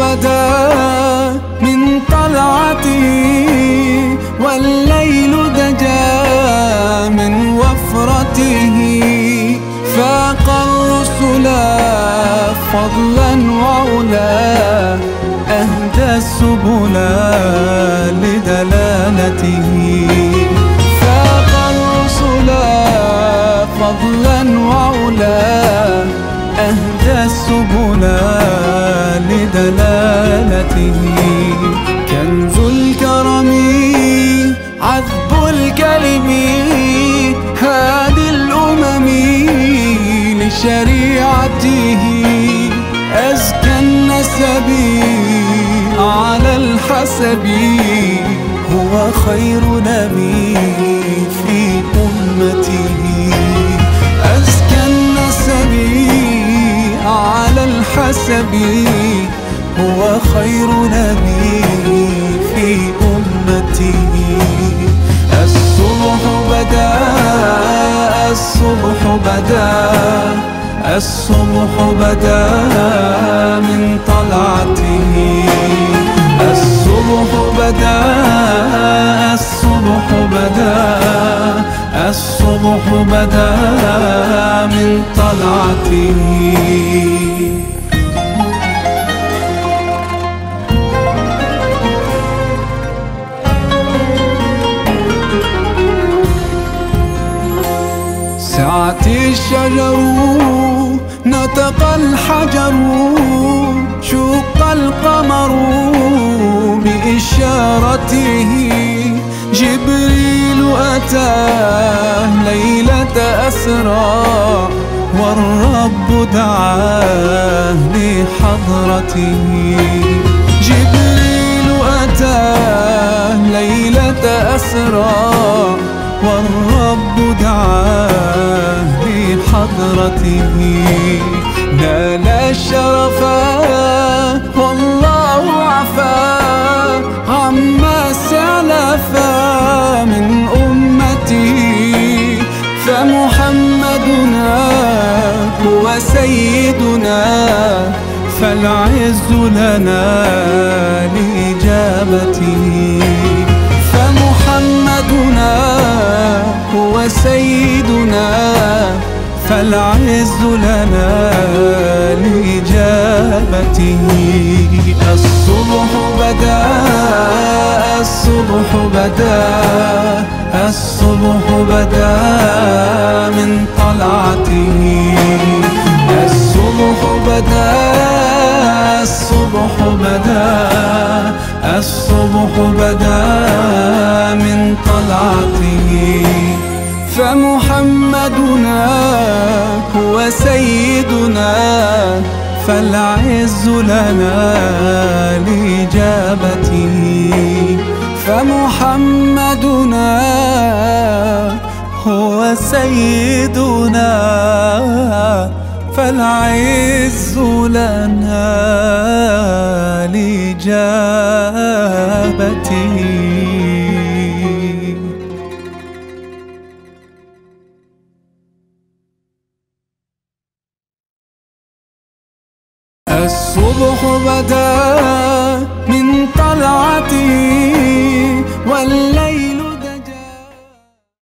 بدا من طلعته والليل دجا من وفرته. فاق الرسل فضلا وعلا أهدى السبل لدلالته. فاق الرسل فضلا أزكى النسب على الحسب هو خير نبي في أمته. أزكى النسب على الحسب هو خير نبي في أمته. الصبح بدا الصبح بدا. الصبح بدا من طلعته. الصبح بدا الصبح بدا الصبح بدا من طلعته. سعت الشجر نطق الحجر شق القمر بإشارته. جبريل أتاه ليلة أسرى والرب دعاه لحضرته جبريل أتاه ليلة أسرى لحضرته نال الشرف والله عفا. عما سلف من أمتي فمحمدنا هو سيدنا. فالعز لنا لإجابته. فمحمدنا هو سيدنا. فالعز لنا لإجابته. الصبح بدا الصبح بدا الصبح بدا من طلعته. الصبح بدا الصبح بدا الصبح بدا فالعز لنا لإجابته فمحمدنا هو سيدنا. فالعز لنا لإجابته الصبح بدا